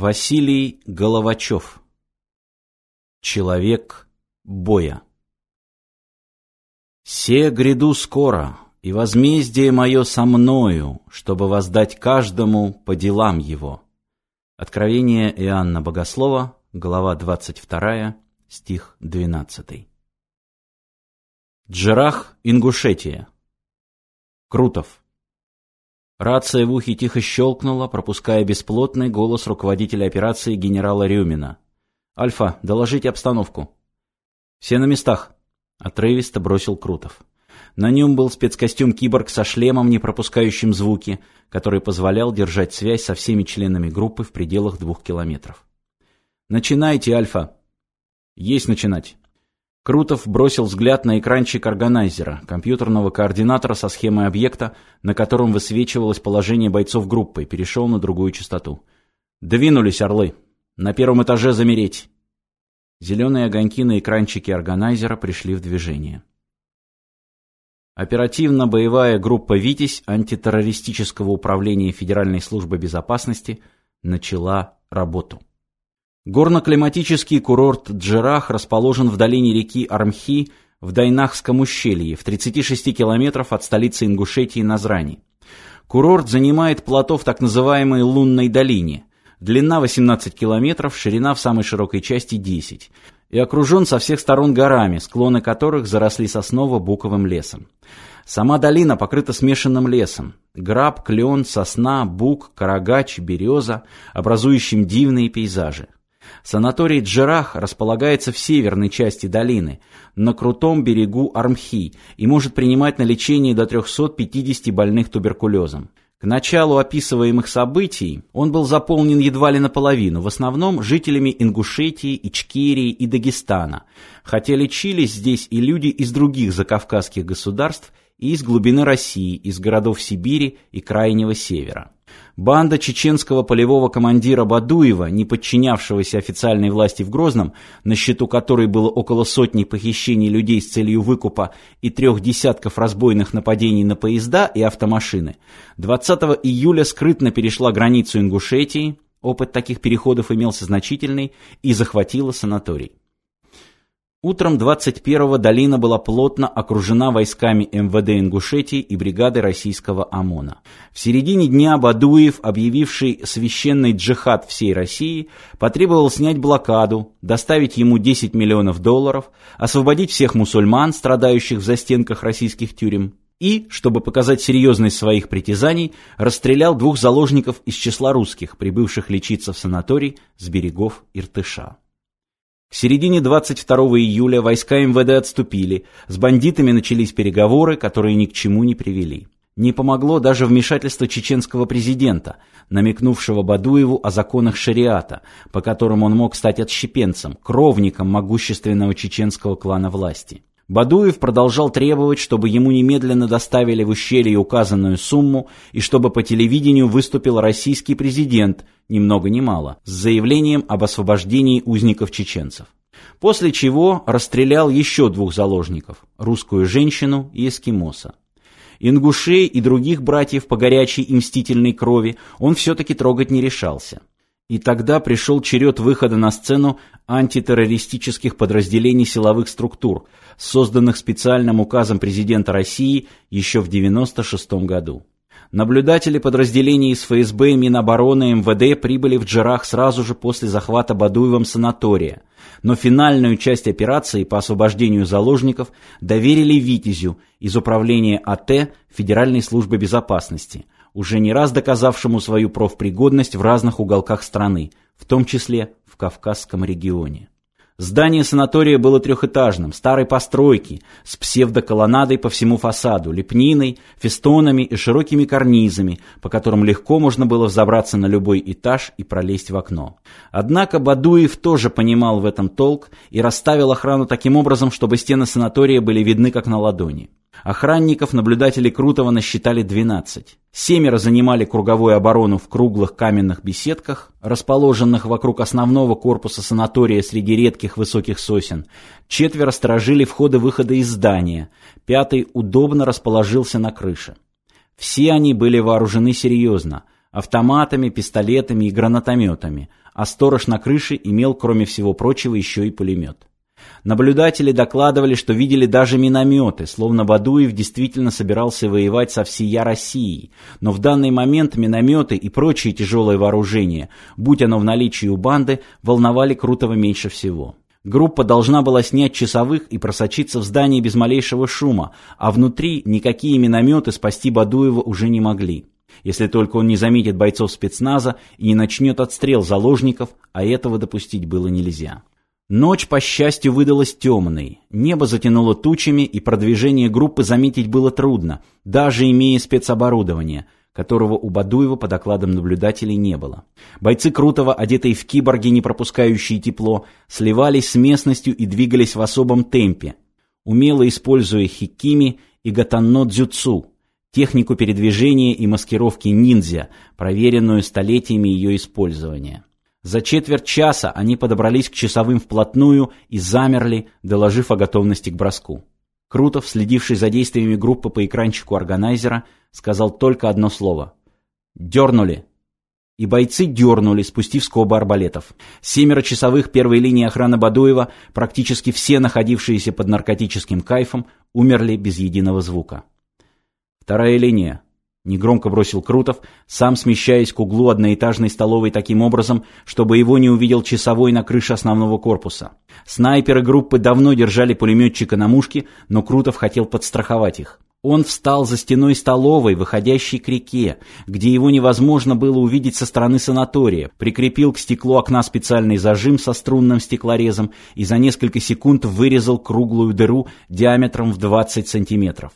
Василий Головачев Человек боя «Се гряду скоро, и возмездие мое со мною, чтобы воздать каждому по делам его». Откровение Иоанна Богослова, глава 22, стих 12. Джерах, Ингушетия. Крутов. Рация в ухе тихо щелкнула, пропуская бесплотный голос руководителя операции генерала Рюмина. «Альфа, доложите обстановку». «Все на местах», — отрывисто бросил Крутов. На нем был спецкостюм «Киборг» со шлемом, не пропускающим звуки, который позволял держать связь со всеми членами группы в пределах двух километров. «Начинайте, Альфа!» «Есть начинать!» Крутов бросил взгляд на экранчик органайзера, компьютерного координатора со схемой объекта, на котором высвечивалось положение бойцов группы, перешел на другую частоту. «Двинулись, орлы! На первом этаже замереть!» Зеленые огоньки на экранчике органайзера пришли в движение. Оперативно-боевая группа «Витязь» антитеррористического управления Федеральной службы безопасности начала работу. Горно-климатический курорт Джерах расположен в долине реки Армхи в Дайнахском ущелье, в 36 километров от столицы Ингушетии Назрани. Курорт занимает плато в так называемой Лунной долине. Длина 18 километров, ширина в самой широкой части 10 и окружен со всех сторон горами, склоны которых заросли сосново-буковым лесом. Сама долина покрыта смешанным лесом. Граб, клен, сосна, бук, карагач, береза, образующим дивные пейзажи. Санаторий Джерах располагается в северной части долины, на крутом берегу Армхи, и может принимать на лечение до 350 больных туберкулезом. К началу описываемых событий он был заполнен едва ли наполовину, в основном жителями Ингушетии, Ичкерии и Дагестана, хотя лечились здесь и люди из других закавказских государств и из глубины России, из городов Сибири и Крайнего Севера. Банда чеченского полевого командира Бадуева, не подчинявшегося официальной власти в Грозном, на счету которой было около сотни похищений людей с целью выкупа и трех десятков разбойных нападений на поезда и автомашины, 20 июля скрытно перешла границу Ингушетии, опыт таких переходов имелся значительный, и захватила санаторий. Утром 21-го долина была плотно окружена войсками МВД Ингушетии и бригады российского ОМОНа. В середине дня Бадуев, объявивший священный джихад всей России, потребовал снять блокаду, доставить ему 10 миллионов долларов, освободить всех мусульман, страдающих в застенках российских тюрем, и, чтобы показать серьезность своих притязаний, расстрелял двух заложников из числа русских, прибывших лечиться в санаторий с берегов Иртыша. К середине 22 июля войска МВД отступили, с бандитами начались переговоры, которые ни к чему не привели. Не помогло даже вмешательство чеченского президента, намекнувшего Бадуеву о законах шариата, по которым он мог стать отщепенцем, кровником могущественного чеченского клана власти. Бадуев продолжал требовать, чтобы ему немедленно доставили в ущелье указанную сумму и чтобы по телевидению выступил российский президент, ни много ни мало, с заявлением об освобождении узников-чеченцев. После чего расстрелял еще двух заложников – русскую женщину и эскимоса. Ингушей и других братьев по горячей и мстительной крови он все-таки трогать не решался. И тогда пришел черед выхода на сцену антитеррористических подразделений силовых структур, созданных специальным указом президента России еще в 1996 году. Наблюдатели подразделений из ФСБ, Минобороны и МВД прибыли в Джерах сразу же после захвата Бадуевым санатория, но финальную часть операции по освобождению заложников доверили Витязю из управления АТ Федеральной службы безопасности – уже не раз доказавшему свою профпригодность в разных уголках страны, в том числе в Кавказском регионе. Здание санатория было трехэтажным, старой постройки, с псевдоколоннадой по всему фасаду, лепниной, фестонами и широкими карнизами, по которым легко можно было взобраться на любой этаж и пролезть в окно. Однако Бадуев тоже понимал в этом толк и расставил охрану таким образом, чтобы стены санатория были видны как на ладони. Охранников наблюдатели Крутого насчитали 12. Семеро занимали круговую оборону в круглых каменных беседках, расположенных вокруг основного корпуса санатория среди редких высоких сосен. Четверо сторожили входы-выходы из здания. Пятый удобно расположился на крыше. Все они были вооружены серьезно. автоматами, пистолетами и гранатометами, а сторож на крыше имел, кроме всего прочего, еще и пулемет. Наблюдатели докладывали, что видели даже минометы, словно Бадуев действительно собирался воевать со всея Россией. Но в данный момент минометы и прочие тяжелое вооружение, будь оно в наличии у банды, волновали Крутого меньше всего. Группа должна была снять часовых и просочиться в здание без малейшего шума, а внутри никакие минометы спасти Бадуева уже не могли. Если только он не заметит бойцов спецназа и не начнет отстрел заложников, а этого допустить было нельзя. Ночь, по счастью, выдалась темной. Небо затянуло тучами, и продвижение группы заметить было трудно, даже имея спецоборудование, которого у Бадуева по докладам наблюдателей не было. Бойцы Крутого, одетые в киборги, не пропускающие тепло, сливались с местностью и двигались в особом темпе, умело используя хикими и гатанно-дзюцу, технику передвижения и маскировки ниндзя, проверенную столетиями ее использования. За четверть часа они подобрались к часовым вплотную и замерли, доложив о готовности к броску. Крутов, следивший за действиями группы по экранчику органайзера, сказал только одно слово. «Дернули!» И бойцы дернули, спустив скобы арбалетов. Семеро часовых первой линии охраны Бадуева, практически все находившиеся под наркотическим кайфом, умерли без единого звука. Вторая линия. Негромко бросил Крутов, сам смещаясь к углу одноэтажной столовой таким образом, чтобы его не увидел часовой на крыше основного корпуса. Снайперы группы давно держали пулеметчика на мушке, но Крутов хотел подстраховать их. Он встал за стеной столовой, выходящей к реке, где его невозможно было увидеть со стороны санатория, прикрепил к стеклу окна специальный зажим со струнным стеклорезом и за несколько секунд вырезал круглую дыру диаметром в 20 сантиметров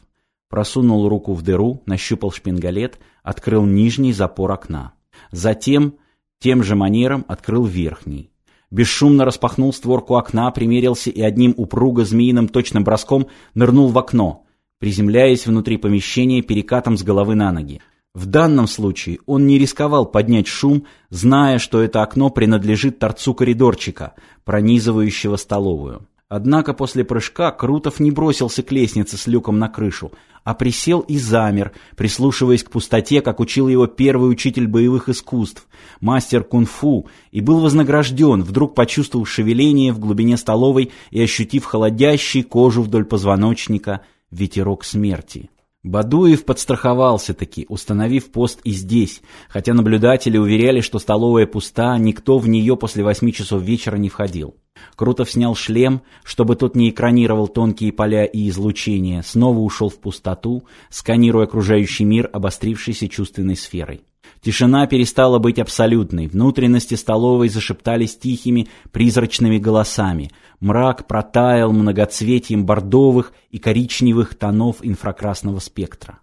просунул руку в дыру, нащупал шпингалет, открыл нижний запор окна. Затем тем же манером открыл верхний. Бесшумно распахнул створку окна, примерился и одним упруго змеиным точным броском нырнул в окно, приземляясь внутри помещения перекатом с головы на ноги. В данном случае он не рисковал поднять шум, зная, что это окно принадлежит торцу коридорчика, пронизывающего столовую. Однако после прыжка Крутов не бросился к лестнице с люком на крышу, а присел и замер, прислушиваясь к пустоте, как учил его первый учитель боевых искусств, мастер кунг-фу, и был вознагражден, вдруг почувствовав шевеление в глубине столовой и ощутив холодящий кожу вдоль позвоночника ветерок смерти. Бадуев подстраховался-таки, установив пост и здесь, хотя наблюдатели уверяли, что столовая пуста, никто в нее после восьми часов вечера не входил. Крутов снял шлем, чтобы тот не экранировал тонкие поля и излучения, снова ушел в пустоту, сканируя окружающий мир обострившейся чувственной сферой. Тишина перестала быть абсолютной, внутренности столовой зашептались тихими, призрачными голосами. Мрак протаял многоцветием бордовых и коричневых тонов инфракрасного спектра.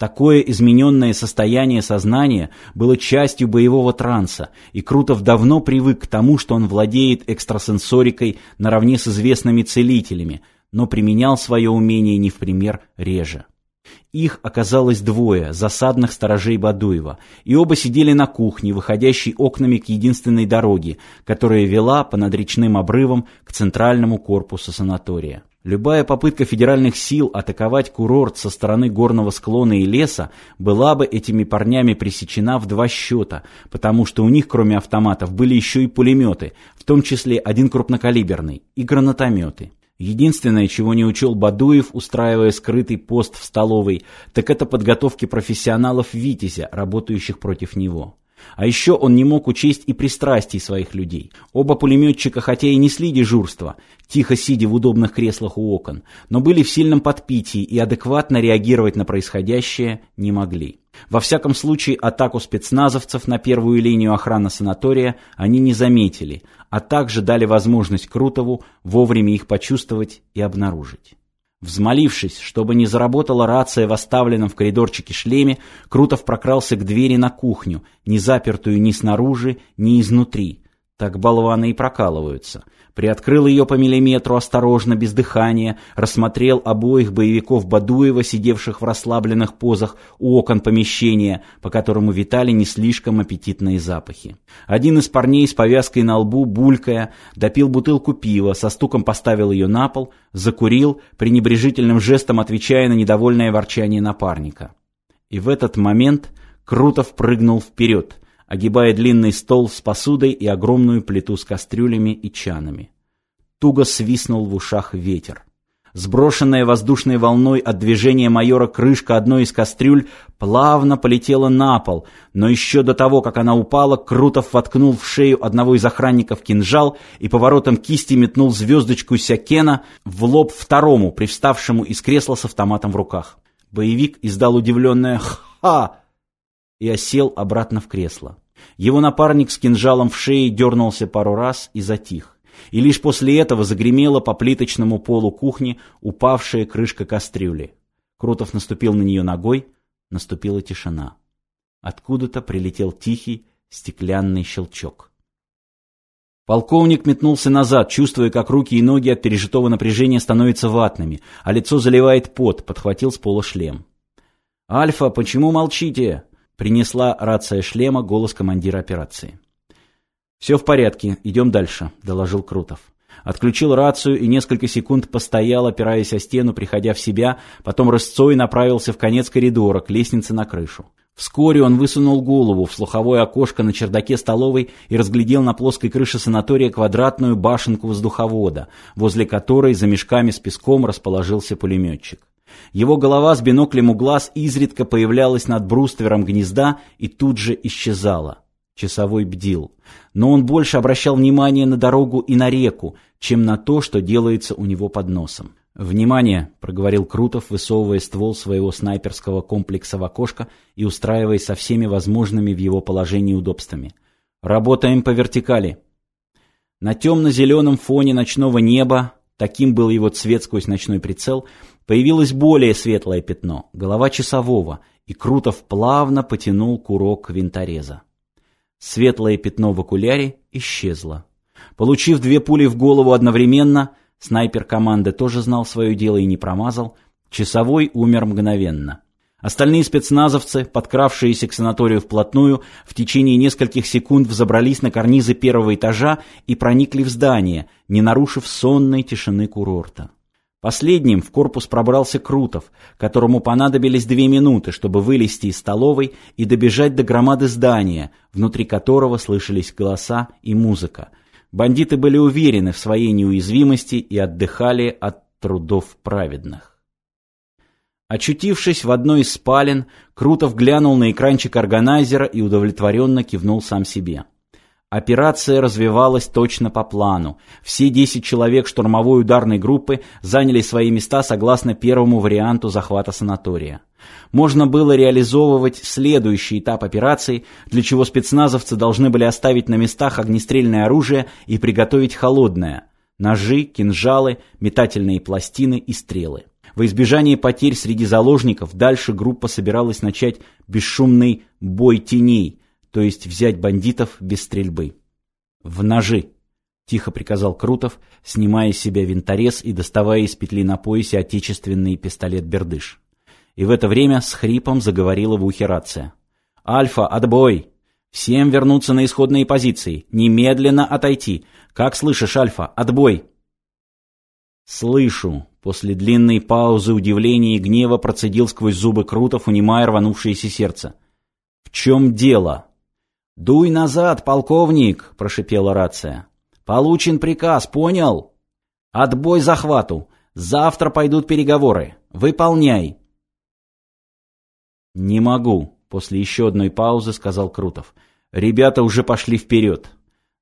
Такое измененное состояние сознания было частью боевого транса, и Крутов давно привык к тому, что он владеет экстрасенсорикой наравне с известными целителями, но применял свое умение не в пример реже. Их оказалось двое, засадных сторожей Бадуева, и оба сидели на кухне, выходящей окнами к единственной дороге, которая вела по надречным обрывам к центральному корпусу санатория. Любая попытка федеральных сил атаковать курорт со стороны горного склона и леса была бы этими парнями пресечена в два счета, потому что у них, кроме автоматов, были еще и пулеметы, в том числе один крупнокалиберный, и гранатометы. Единственное, чего не учел Бадуев, устраивая скрытый пост в столовой, так это подготовки профессионалов «Витязя», работающих против него. А еще он не мог учесть и пристрастий своих людей. Оба пулеметчика хотя и несли дежурство, тихо сидя в удобных креслах у окон, но были в сильном подпитии и адекватно реагировать на происходящее не могли. Во всяком случае, атаку спецназовцев на первую линию охраны санатория они не заметили, а также дали возможность Крутову вовремя их почувствовать и обнаружить. Взмолившись, чтобы не заработала рация в оставленном в коридорчике шлеме, Крутов прокрался к двери на кухню, не запертую ни снаружи, ни изнутри. Так болваны и прокалываются приоткрыл ее по миллиметру осторожно, без дыхания, рассмотрел обоих боевиков Бадуева, сидевших в расслабленных позах у окон помещения, по которому витали не слишком аппетитные запахи. Один из парней с повязкой на лбу, булькая, допил бутылку пива, со стуком поставил ее на пол, закурил, пренебрежительным жестом отвечая на недовольное ворчание напарника. И в этот момент Крутов прыгнул вперед, огибая длинный стол с посудой и огромную плиту с кастрюлями и чанами. Туго свистнул в ушах ветер. Сброшенная воздушной волной от движения майора крышка одной из кастрюль плавно полетела на пол, но еще до того, как она упала, Крутов воткнул в шею одного из охранников кинжал и поворотом кисти метнул звездочку Сякена в лоб второму, привставшему из кресла с автоматом в руках. Боевик издал удивленное «Ха!» И осел обратно в кресло. Его напарник с кинжалом в шее дернулся пару раз и затих и лишь после этого загремела по плиточному полу кухни упавшая крышка кастрюли. Крутов наступил на нее ногой, наступила тишина. Откуда-то прилетел тихий стеклянный щелчок. Полковник метнулся назад, чувствуя, как руки и ноги от пережитого напряжения становятся ватными, а лицо заливает пот, подхватил с пола шлем. «Альфа, почему молчите?» — принесла рация шлема голос командира операции. «Все в порядке, идем дальше», — доложил Крутов. Отключил рацию и несколько секунд постоял, опираясь о стену, приходя в себя, потом рысцой направился в конец коридора, к лестнице на крышу. Вскоре он высунул голову в слуховое окошко на чердаке столовой и разглядел на плоской крыше санатория квадратную башенку воздуховода, возле которой за мешками с песком расположился пулеметчик. Его голова с биноклем у глаз изредка появлялась над бруствером гнезда и тут же исчезала. Часовой бдил. Но он больше обращал внимание на дорогу и на реку, чем на то, что делается у него под носом. «Внимание!» — проговорил Крутов, высовывая ствол своего снайперского комплекса в окошко и устраиваясь со всеми возможными в его положении удобствами. «Работаем по вертикали!» На темно-зеленом фоне ночного неба, таким был его цвет сквозь ночной прицел, появилось более светлое пятно, голова часового, и Крутов плавно потянул курок винтореза. Светлое пятно в окуляре исчезло. Получив две пули в голову одновременно, снайпер команды тоже знал свое дело и не промазал, часовой умер мгновенно. Остальные спецназовцы, подкравшиеся к санаторию вплотную, в течение нескольких секунд взобрались на карнизы первого этажа и проникли в здание, не нарушив сонной тишины курорта. Последним в корпус пробрался Крутов, которому понадобились две минуты, чтобы вылезти из столовой и добежать до громады здания, внутри которого слышались голоса и музыка. Бандиты были уверены в своей неуязвимости и отдыхали от трудов праведных. Очутившись в одной из спален, Крутов глянул на экранчик органайзера и удовлетворенно кивнул сам себе. Операция развивалась точно по плану. Все 10 человек штурмовой ударной группы заняли свои места согласно первому варианту захвата санатория. Можно было реализовывать следующий этап операции, для чего спецназовцы должны были оставить на местах огнестрельное оружие и приготовить холодное – ножи, кинжалы, метательные пластины и стрелы. Во избежание потерь среди заложников дальше группа собиралась начать бесшумный «бой теней», то есть взять бандитов без стрельбы. «В ножи!» — тихо приказал Крутов, снимая с себя винторез и доставая из петли на поясе отечественный пистолет-бердыш. И в это время с хрипом заговорила в ухе рация. «Альфа, отбой! Всем вернуться на исходные позиции! Немедленно отойти! Как слышишь, Альфа, отбой!» «Слышу!» — после длинной паузы удивления и гнева процедил сквозь зубы Крутов, унимая рванувшееся сердце. «В чем дело?» «Дуй назад, полковник!» – прошипела рация. «Получен приказ, понял?» «Отбой захвату! Завтра пойдут переговоры. Выполняй!» «Не могу», — после еще одной паузы сказал Крутов. «Ребята уже пошли вперед.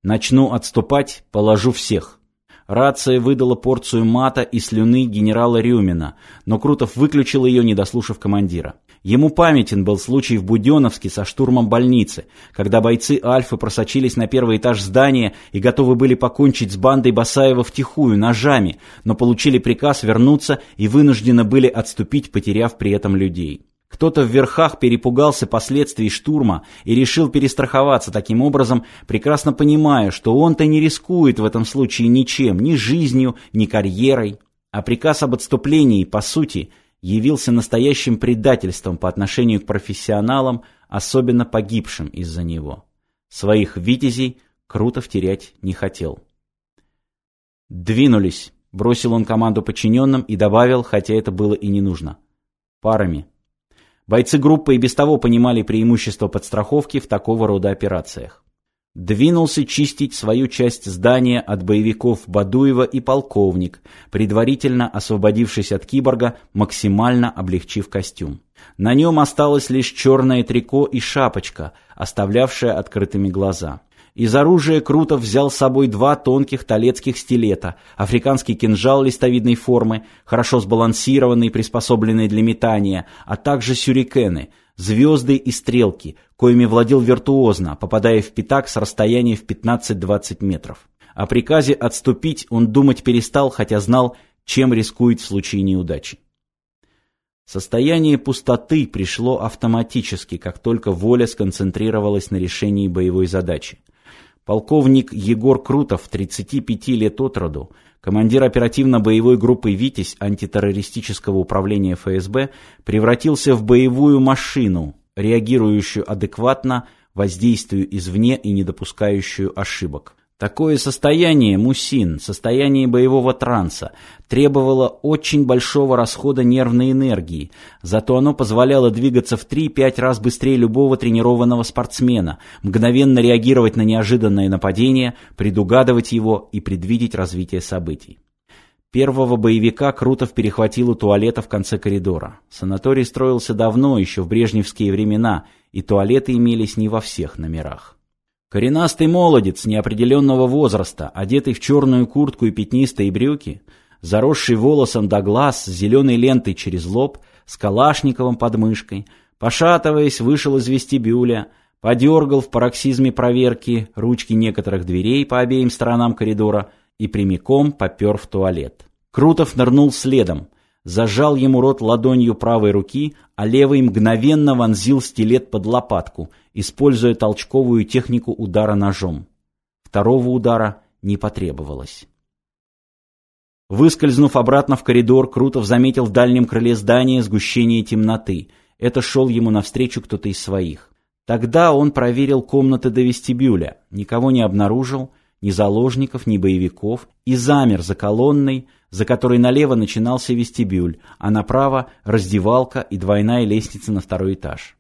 Начну отступать, положу всех». Рация выдала порцию мата и слюны генерала Рюмина, но Крутов выключил ее, не дослушав командира. Ему памятен был случай в Буденновске со штурмом больницы, когда бойцы Альфы просочились на первый этаж здания и готовы были покончить с бандой Басаева втихую, ножами, но получили приказ вернуться и вынуждены были отступить, потеряв при этом людей. Кто-то в верхах перепугался последствий штурма и решил перестраховаться таким образом, прекрасно понимая, что он-то не рискует в этом случае ничем, ни жизнью, ни карьерой. А приказ об отступлении, по сути, явился настоящим предательством по отношению к профессионалам, особенно погибшим из-за него. Своих витязей Крутов терять не хотел. «Двинулись», — бросил он команду подчиненным и добавил, хотя это было и не нужно. «Парами». Бойцы группы и без того понимали преимущество подстраховки в такого рода операциях. Двинулся чистить свою часть здания от боевиков Бадуева и полковник, предварительно освободившись от киборга, максимально облегчив костюм. На нем осталось лишь черное трико и шапочка, оставлявшая открытыми глаза. Из оружия Крутов взял с собой два тонких талецких стилета, африканский кинжал листовидной формы, хорошо сбалансированный, приспособленный для метания, а также сюрикены, звезды и стрелки, коими владел виртуозно, попадая в пятак с расстояния в 15-20 метров. О приказе отступить он думать перестал, хотя знал, чем рискует в случае неудачи. Состояние пустоты пришло автоматически, как только воля сконцентрировалась на решении боевой задачи. Полковник Егор Крутов, 35 лет от роду, командир оперативно-боевой группы «Витязь» антитеррористического управления ФСБ, превратился в боевую машину, реагирующую адекватно воздействию извне и не допускающую ошибок. Такое состояние, мусин, состояние боевого транса, требовало очень большого расхода нервной энергии, зато оно позволяло двигаться в 3-5 раз быстрее любого тренированного спортсмена, мгновенно реагировать на неожиданное нападение, предугадывать его и предвидеть развитие событий. Первого боевика Крутов перехватил у туалета в конце коридора. Санаторий строился давно, еще в брежневские времена, и туалеты имелись не во всех номерах. Коренастый молодец неопределенного возраста, одетый в черную куртку и пятнистые брюки, заросший волосом до глаз, с зеленой лентой через лоб, с калашниковым под мышкой, пошатываясь, вышел из вестибюля, подергал в пароксизме проверки ручки некоторых дверей по обеим сторонам коридора и прямиком попер в туалет. Крутов нырнул следом, зажал ему рот ладонью правой руки, а левый мгновенно вонзил стилет под лопатку, используя толчковую технику удара ножом. Второго удара не потребовалось. Выскользнув обратно в коридор, Крутов заметил в дальнем крыле здания сгущение темноты. Это шел ему навстречу кто-то из своих. Тогда он проверил комнаты до вестибюля, никого не обнаружил, ни заложников, ни боевиков, и замер за колонной, за которой налево начинался вестибюль, а направо – раздевалка и двойная лестница на второй этаж.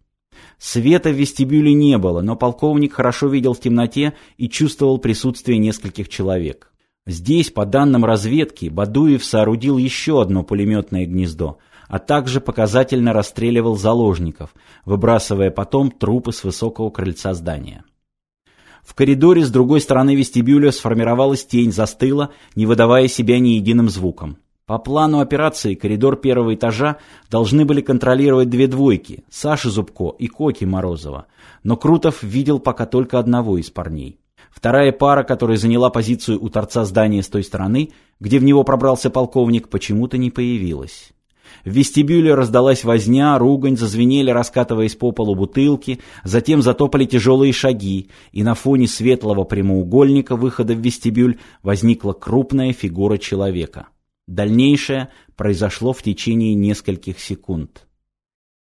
Света в вестибюле не было, но полковник хорошо видел в темноте и чувствовал присутствие нескольких человек. Здесь, по данным разведки, Бадуев соорудил еще одно пулеметное гнездо, а также показательно расстреливал заложников, выбрасывая потом трупы с высокого крыльца здания. В коридоре с другой стороны вестибюля сформировалась тень, застыла, не выдавая себя ни единым звуком. По плану операции коридор первого этажа должны были контролировать две двойки – Саша Зубко и Коки Морозова. Но Крутов видел пока только одного из парней. Вторая пара, которая заняла позицию у торца здания с той стороны, где в него пробрался полковник, почему-то не появилась. В вестибюле раздалась возня, ругань, зазвенели, раскатываясь по полу бутылки, затем затопали тяжелые шаги, и на фоне светлого прямоугольника выхода в вестибюль возникла крупная фигура человека. Дальнейшее произошло в течение нескольких секунд.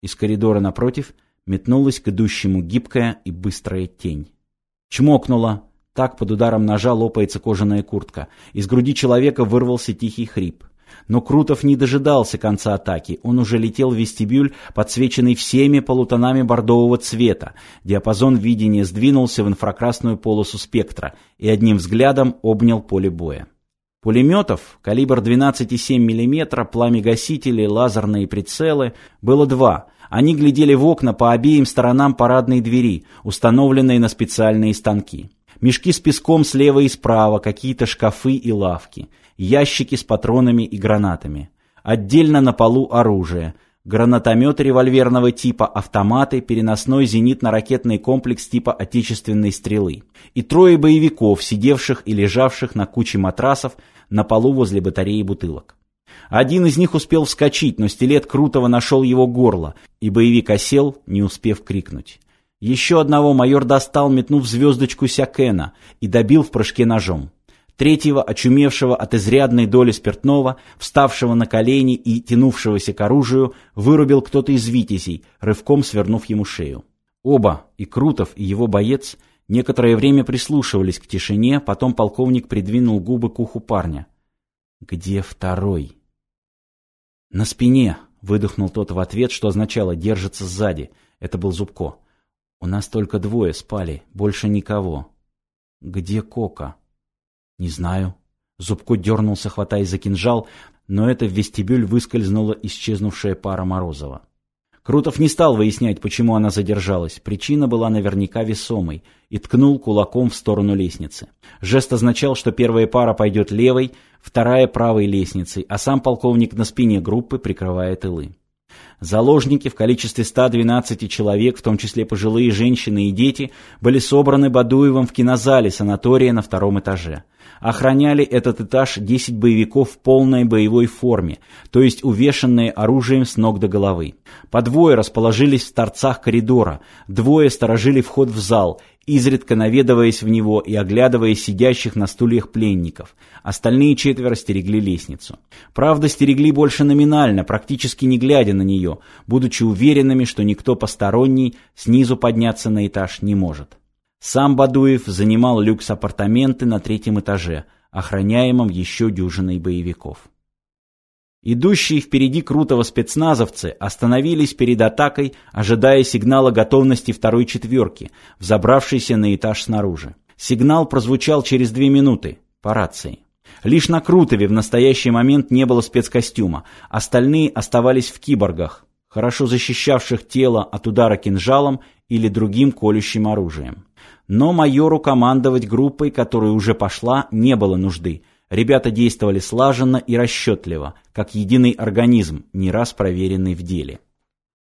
Из коридора напротив метнулась к идущему гибкая и быстрая тень. Чмокнула. Так под ударом ножа лопается кожаная куртка. Из груди человека вырвался тихий хрип. Но Крутов не дожидался конца атаки. Он уже летел в вестибюль, подсвеченный всеми полутонами бордового цвета. Диапазон видения сдвинулся в инфракрасную полосу спектра и одним взглядом обнял поле боя. Пулеметов, калибр 12,7 мм, пламегасители, лазерные прицелы, было два. Они глядели в окна по обеим сторонам парадной двери, установленные на специальные станки. Мешки с песком слева и справа, какие-то шкафы и лавки ящики с патронами и гранатами. Отдельно на полу оружие. Гранатометы револьверного типа, автоматы, переносной зенитно-ракетный комплекс типа отечественной стрелы. И трое боевиков, сидевших и лежавших на куче матрасов на полу возле батареи бутылок. Один из них успел вскочить, но стилет Крутого нашел его горло, и боевик осел, не успев крикнуть. Еще одного майор достал, метнув звездочку Сякена, и добил в прыжке ножом третьего, очумевшего от изрядной доли спиртного, вставшего на колени и тянувшегося к оружию, вырубил кто-то из витязей, рывком свернув ему шею. Оба, и Крутов, и его боец, некоторое время прислушивались к тишине, потом полковник придвинул губы к уху парня. «Где второй?» «На спине, выдохнул тот в ответ, что означало «держится сзади». Это был Зубко. «У нас только двое спали, больше никого». «Где Кока?» «Не знаю». Зубко дернулся, хватаясь за кинжал, но это в вестибюль выскользнула исчезнувшая пара Морозова. Крутов не стал выяснять, почему она задержалась. Причина была наверняка весомой. И ткнул кулаком в сторону лестницы. Жест означал, что первая пара пойдет левой, вторая правой лестницей, а сам полковник на спине группы прикрывает тылы. Заложники в количестве 112 человек, в том числе пожилые женщины и дети, были собраны Бадуевым в кинозале санатория на втором этаже. Охраняли этот этаж 10 боевиков в полной боевой форме, то есть увешанные оружием с ног до головы. По двое расположились в торцах коридора, двое сторожили вход в зал, изредка наведываясь в него и оглядывая сидящих на стульях пленников. Остальные четверо стерегли лестницу. Правда, стерегли больше номинально, практически не глядя на нее, будучи уверенными, что никто посторонний снизу подняться на этаж не может. Сам Бадуев занимал люкс-апартаменты на третьем этаже, охраняемом еще дюжиной боевиков. Идущие впереди Крутого спецназовцы остановились перед атакой, ожидая сигнала готовности второй четверки, взобравшейся на этаж снаружи. Сигнал прозвучал через две минуты по рации. Лишь на Крутове в настоящий момент не было спецкостюма, остальные оставались в киборгах, хорошо защищавших тело от удара кинжалом или другим колющим оружием. Но майору командовать группой, которая уже пошла, не было нужды. Ребята действовали слаженно и расчетливо, как единый организм, не раз проверенный в деле.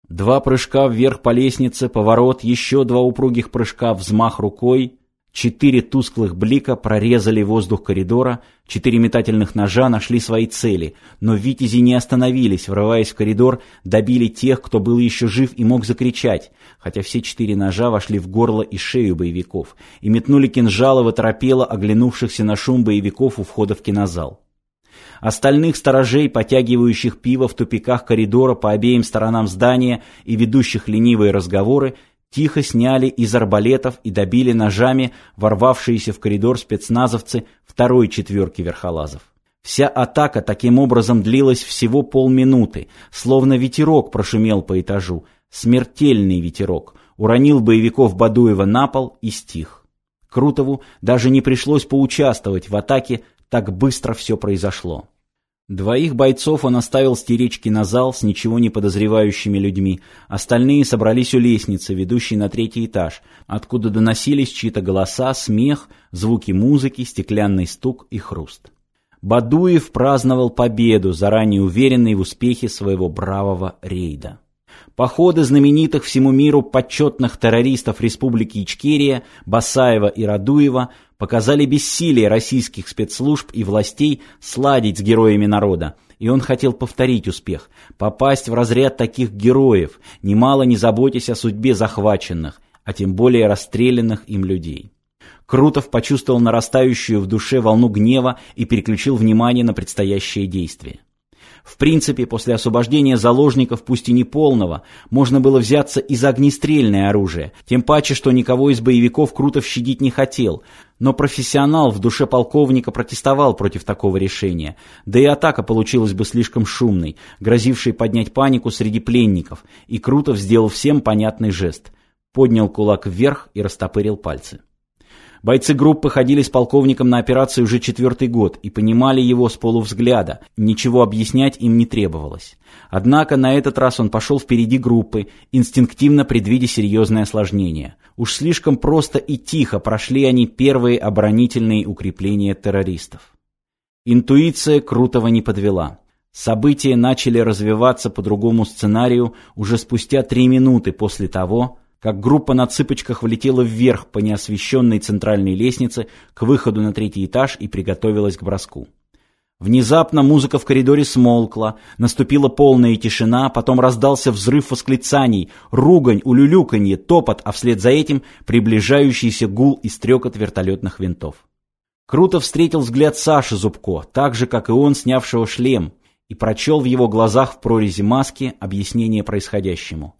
Два прыжка вверх по лестнице, поворот, еще два упругих прыжка, взмах рукой, Четыре тусклых блика прорезали воздух коридора, четыре метательных ножа нашли свои цели, но витязи не остановились, врываясь в коридор, добили тех, кто был еще жив и мог закричать, хотя все четыре ножа вошли в горло и шею боевиков, и метнули кинжалы в оторопело оглянувшихся на шум боевиков у входа в кинозал. Остальных сторожей, потягивающих пиво в тупиках коридора по обеим сторонам здания и ведущих ленивые разговоры, тихо сняли из арбалетов и добили ножами ворвавшиеся в коридор спецназовцы второй четверки верхолазов. Вся атака таким образом длилась всего полминуты, словно ветерок прошумел по этажу, смертельный ветерок, уронил боевиков Бадуева на пол и стих. Крутову даже не пришлось поучаствовать в атаке, так быстро все произошло. Двоих бойцов он оставил стеречь кинозал с ничего не подозревающими людьми. Остальные собрались у лестницы, ведущей на третий этаж, откуда доносились чьи-то голоса, смех, звуки музыки, стеклянный стук и хруст. Бадуев праздновал победу, заранее уверенный в успехе своего бравого рейда. Походы знаменитых всему миру почетных террористов Республики Ичкерия, Басаева и Радуева показали бессилие российских спецслужб и властей сладить с героями народа, и он хотел повторить успех, попасть в разряд таких героев, немало не заботясь о судьбе захваченных, а тем более расстрелянных им людей. Крутов почувствовал нарастающую в душе волну гнева и переключил внимание на предстоящее действие. В принципе, после освобождения заложников, пусть и не полного, можно было взяться и за огнестрельное оружие, тем паче, что никого из боевиков Крутов щадить не хотел, но профессионал в душе полковника протестовал против такого решения, да и атака получилась бы слишком шумной, грозившей поднять панику среди пленников, и Крутов сделал всем понятный жест, поднял кулак вверх и растопырил пальцы. Бойцы группы ходили с полковником на операцию уже четвертый год и понимали его с полувзгляда, ничего объяснять им не требовалось. Однако на этот раз он пошел впереди группы, инстинктивно предвидя серьезное осложнение. Уж слишком просто и тихо прошли они первые оборонительные укрепления террористов. Интуиция Крутого не подвела. События начали развиваться по другому сценарию уже спустя три минуты после того, как группа на цыпочках влетела вверх по неосвещенной центральной лестнице к выходу на третий этаж и приготовилась к броску. Внезапно музыка в коридоре смолкла, наступила полная тишина, потом раздался взрыв восклицаний, ругань, улюлюканье, топот, а вслед за этим приближающийся гул и стрекот вертолетных винтов. Круто встретил взгляд Саши Зубко, так же, как и он, снявшего шлем, и прочел в его глазах в прорези маски объяснение происходящему.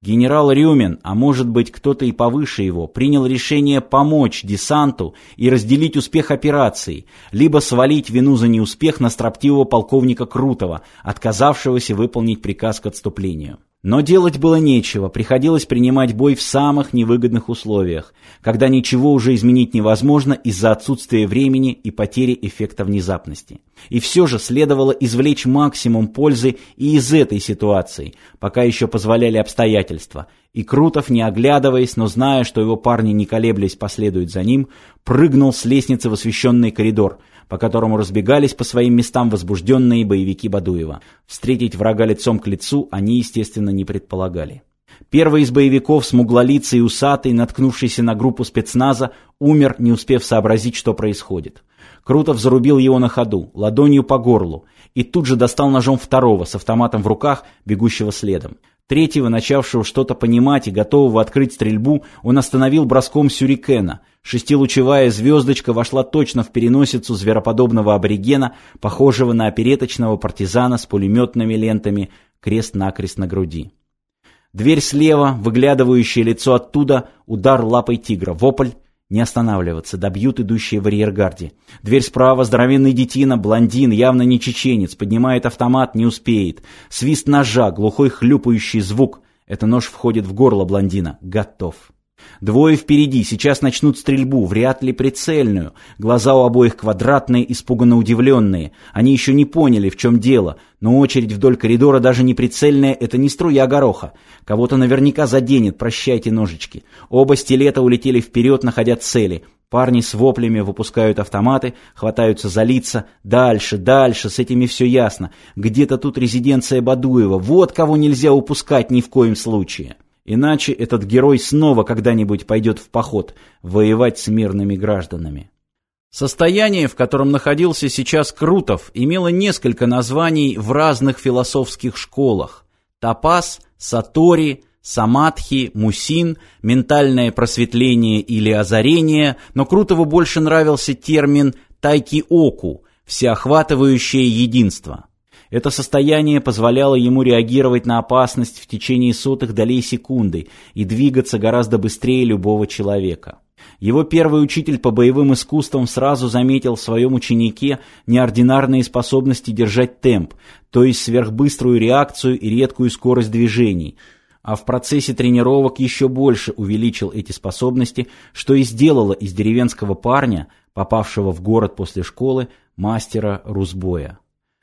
Генерал Рюмин, а может быть кто-то и повыше его, принял решение помочь десанту и разделить успех операции, либо свалить вину за неуспех на строптивого полковника Крутого, отказавшегося выполнить приказ к отступлению. Но делать было нечего, приходилось принимать бой в самых невыгодных условиях, когда ничего уже изменить невозможно из-за отсутствия времени и потери эффекта внезапности. И все же следовало извлечь максимум пользы и из этой ситуации, пока еще позволяли обстоятельства. И Крутов, не оглядываясь, но зная, что его парни не колеблясь последуют за ним, прыгнул с лестницы в освещенный коридор – по которому разбегались по своим местам возбужденные боевики Бадуева. Встретить врага лицом к лицу они, естественно, не предполагали. Первый из боевиков, смуглолицый и усатый, наткнувшийся на группу спецназа, умер, не успев сообразить, что происходит. Крутов зарубил его на ходу, ладонью по горлу, и тут же достал ножом второго с автоматом в руках, бегущего следом. Третьего, начавшего что-то понимать и готового открыть стрельбу, он остановил броском сюрикена. Шестилучевая звездочка вошла точно в переносицу звероподобного аборигена, похожего на опереточного партизана с пулеметными лентами, крест-накрест на груди. Дверь слева, выглядывающее лицо оттуда, удар лапой тигра, вопль, не останавливаться, добьют идущие в арьергарде. Дверь справа, здоровенный детина, блондин, явно не чеченец, поднимает автомат, не успеет. Свист ножа, глухой хлюпающий звук. Это нож входит в горло блондина. Готов. Двое впереди, сейчас начнут стрельбу, вряд ли прицельную. Глаза у обоих квадратные, испуганно удивленные. Они еще не поняли, в чем дело, но очередь вдоль коридора даже не прицельная, это не струя гороха. Кого-то наверняка заденет, прощайте ножички. Оба стилета улетели вперед, находя цели. Парни с воплями выпускают автоматы, хватаются за лица. Дальше, дальше, с этими все ясно. Где-то тут резиденция Бадуева. Вот кого нельзя упускать ни в коем случае. Иначе этот герой снова когда-нибудь пойдет в поход, воевать с мирными гражданами. Состояние, в котором находился сейчас Крутов, имело несколько названий в разных философских школах. Тапас, Сатори, Самадхи, Мусин, ментальное просветление или озарение, но Крутову больше нравился термин «тайки-оку», всеохватывающее единство. Это состояние позволяло ему реагировать на опасность в течение сотых долей секунды и двигаться гораздо быстрее любого человека. Его первый учитель по боевым искусствам сразу заметил в своем ученике неординарные способности держать темп, то есть сверхбыструю реакцию и редкую скорость движений, а в процессе тренировок еще больше увеличил эти способности, что и сделало из деревенского парня, попавшего в город после школы, мастера русбоя.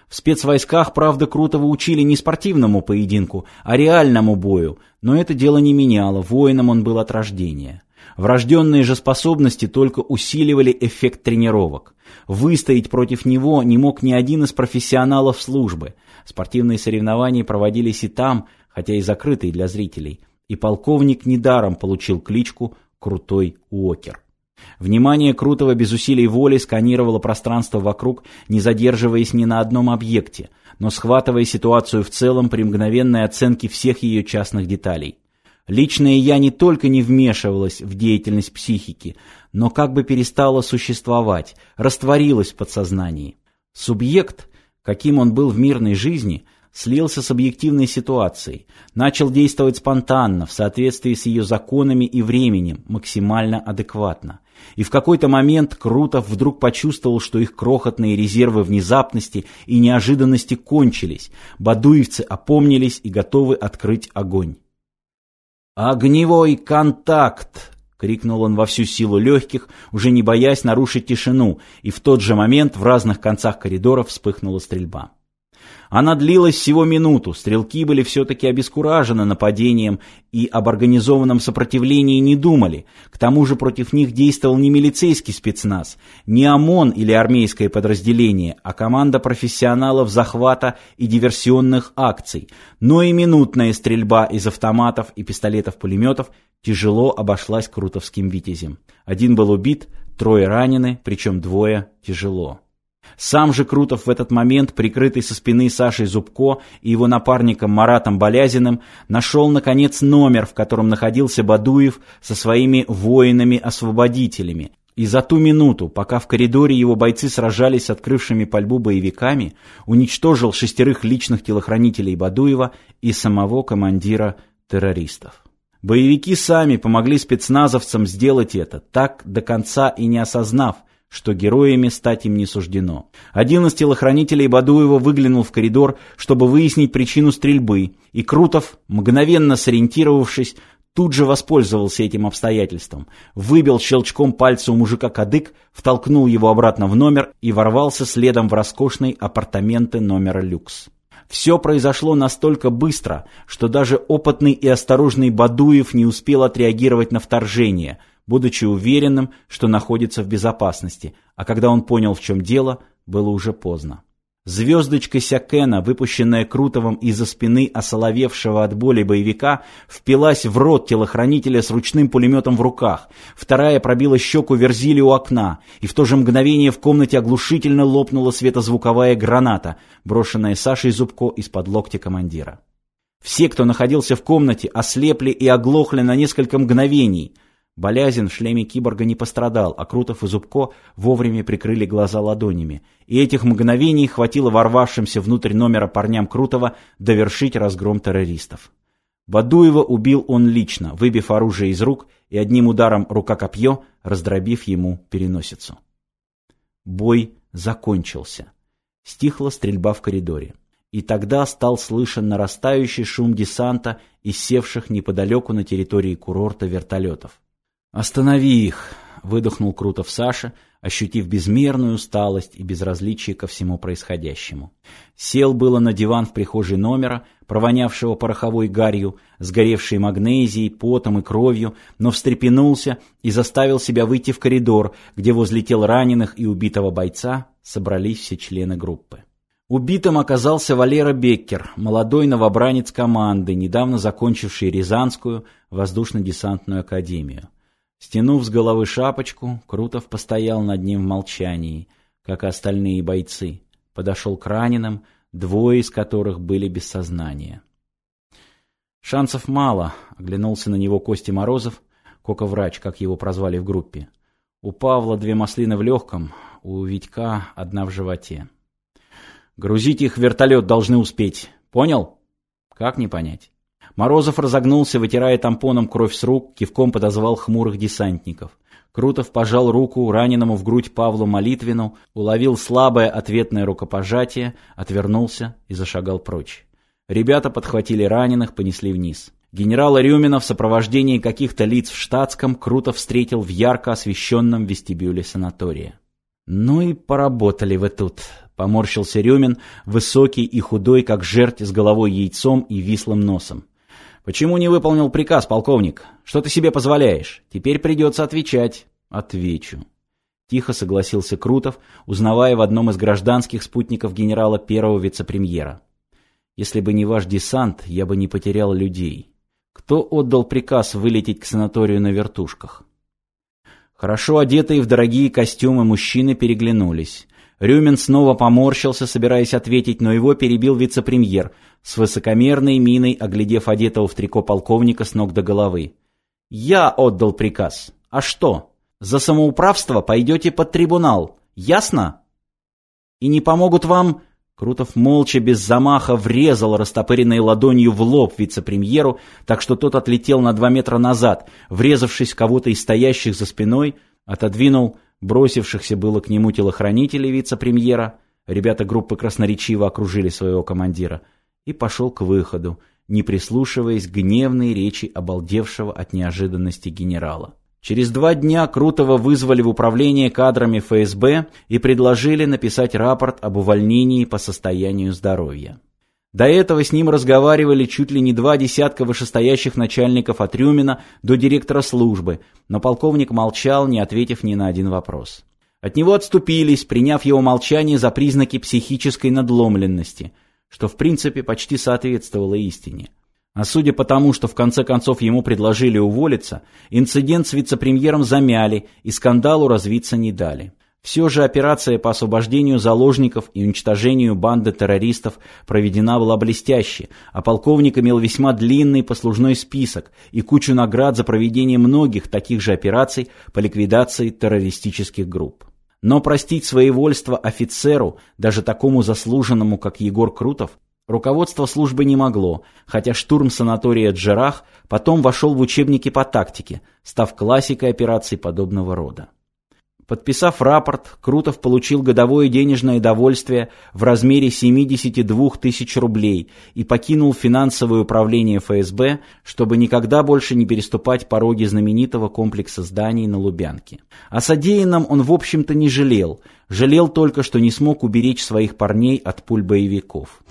В спецвойсках, правда, Крутого учили не спортивному поединку, а реальному бою, но это дело не меняло, воином он был от рождения. Врожденные же способности только усиливали эффект тренировок. Выстоять против него не мог ни один из профессионалов службы. Спортивные соревнования проводились и там, хотя и закрытые для зрителей. И полковник недаром получил кличку «Крутой Уокер». Внимание Крутого без усилий воли сканировало пространство вокруг, не задерживаясь ни на одном объекте, но схватывая ситуацию в целом при мгновенной оценке всех ее частных деталей. Личное «я» не только не вмешивалось в деятельность психики, но как бы перестало существовать, растворилось в подсознании. Субъект, каким он был в мирной жизни, слился с объективной ситуацией, начал действовать спонтанно, в соответствии с ее законами и временем, максимально адекватно. И в какой-то момент Крутов вдруг почувствовал, что их крохотные резервы внезапности и неожиданности кончились, бадуевцы опомнились и готовы открыть огонь. «Огневой контакт!» — крикнул он во всю силу легких, уже не боясь нарушить тишину, и в тот же момент в разных концах коридора вспыхнула стрельба. Она длилась всего минуту, стрелки были все-таки обескуражены нападением и об организованном сопротивлении не думали. К тому же против них действовал не милицейский спецназ, не ОМОН или армейское подразделение, а команда профессионалов захвата и диверсионных акций. Но и минутная стрельба из автоматов и пистолетов-пулеметов тяжело обошлась крутовским витязем. Один был убит, трое ранены, причем двое тяжело. Сам же Крутов в этот момент, прикрытый со спины Сашей Зубко и его напарником Маратом Болязиным, нашел, наконец, номер, в котором находился Бадуев со своими воинами-освободителями. И за ту минуту, пока в коридоре его бойцы сражались с открывшими пальбу боевиками, уничтожил шестерых личных телохранителей Бадуева и самого командира террористов. Боевики сами помогли спецназовцам сделать это, так до конца и не осознав, что героями стать им не суждено. Один из телохранителей Бадуева выглянул в коридор, чтобы выяснить причину стрельбы, и Крутов, мгновенно сориентировавшись, тут же воспользовался этим обстоятельством, выбил щелчком пальца у мужика кадык, втолкнул его обратно в номер и ворвался следом в роскошные апартаменты номера люкс. Все произошло настолько быстро, что даже опытный и осторожный Бадуев не успел отреагировать на вторжение – будучи уверенным, что находится в безопасности, а когда он понял, в чем дело, было уже поздно. Звездочка Сякена, выпущенная Крутовым из-за спины осоловевшего от боли боевика, впилась в рот телохранителя с ручным пулеметом в руках. Вторая пробила щеку Верзили у окна, и в то же мгновение в комнате оглушительно лопнула светозвуковая граната, брошенная Сашей Зубко из-под локтя командира. Все, кто находился в комнате, ослепли и оглохли на несколько мгновений – Болязин в шлеме киборга не пострадал, а Крутов и Зубко вовремя прикрыли глаза ладонями. И этих мгновений хватило ворвавшимся внутрь номера парням Крутова довершить разгром террористов. Бадуева убил он лично, выбив оружие из рук и одним ударом рука-копье, раздробив ему переносицу. Бой закончился. Стихла стрельба в коридоре. И тогда стал слышен нарастающий шум десанта и севших неподалеку на территории курорта вертолетов. «Останови их!» — выдохнул Крутов Саша, ощутив безмерную усталость и безразличие ко всему происходящему. Сел было на диван в прихожей номера, провонявшего пороховой гарью, сгоревшей магнезией, потом и кровью, но встрепенулся и заставил себя выйти в коридор, где возле тел раненых и убитого бойца собрались все члены группы. Убитым оказался Валера Беккер, молодой новобранец команды, недавно закончивший Рязанскую воздушно-десантную академию. Стянув с головы шапочку, Крутов постоял над ним в молчании, как и остальные бойцы. Подошел к раненым, двое из которых были без сознания. «Шансов мало», — оглянулся на него Костя Морозов, кока-врач, как его прозвали в группе. У Павла две маслины в легком, у Витька одна в животе. «Грузить их в вертолет должны успеть. Понял?» «Как не понять?» Морозов разогнулся, вытирая тампоном кровь с рук, кивком подозвал хмурых десантников. Крутов пожал руку раненому в грудь Павлу Молитвину, уловил слабое ответное рукопожатие, отвернулся и зашагал прочь. Ребята подхватили раненых, понесли вниз. Генерала Рюмина в сопровождении каких-то лиц в штатском Крутов встретил в ярко освещенном вестибюле санатория. «Ну и поработали вы тут», — поморщился Рюмин, высокий и худой, как жерть с головой яйцом и вислым носом. «Почему не выполнил приказ, полковник? Что ты себе позволяешь? Теперь придется отвечать». «Отвечу». Тихо согласился Крутов, узнавая в одном из гражданских спутников генерала первого вице-премьера. «Если бы не ваш десант, я бы не потерял людей. Кто отдал приказ вылететь к санаторию на вертушках?» Хорошо одетые в дорогие костюмы мужчины переглянулись. Рюмин снова поморщился, собираясь ответить, но его перебил вице-премьер, с высокомерной миной оглядев одетого в трико полковника с ног до головы. «Я отдал приказ. А что? За самоуправство пойдете под трибунал. Ясно? И не помогут вам...» Крутов молча, без замаха, врезал растопыренной ладонью в лоб вице-премьеру, так что тот отлетел на два метра назад, врезавшись в кого-то из стоящих за спиной, отодвинул бросившихся было к нему телохранителей вице-премьера, ребята группы красноречиво окружили своего командира, и пошел к выходу, не прислушиваясь к гневной речи обалдевшего от неожиданности генерала. Через два дня Крутого вызвали в управление кадрами ФСБ и предложили написать рапорт об увольнении по состоянию здоровья. До этого с ним разговаривали чуть ли не два десятка вышестоящих начальников от Рюмина до директора службы, но полковник молчал, не ответив ни на один вопрос. От него отступились, приняв его молчание за признаки психической надломленности, что в принципе почти соответствовало истине. А судя по тому, что в конце концов ему предложили уволиться, инцидент с вице-премьером замяли и скандалу развиться не дали. Все же операция по освобождению заложников и уничтожению банды террористов проведена была блестяще, а полковник имел весьма длинный послужной список и кучу наград за проведение многих таких же операций по ликвидации террористических групп. Но простить своевольство офицеру, даже такому заслуженному, как Егор Крутов, руководство службы не могло, хотя штурм санатория Джерах потом вошел в учебники по тактике, став классикой операций подобного рода. Подписав рапорт, Крутов получил годовое денежное довольствие в размере 72 тысяч рублей и покинул финансовое управление ФСБ, чтобы никогда больше не переступать пороги знаменитого комплекса зданий на Лубянке. О содеянном он в общем-то не жалел, жалел только, что не смог уберечь своих парней от пуль боевиков.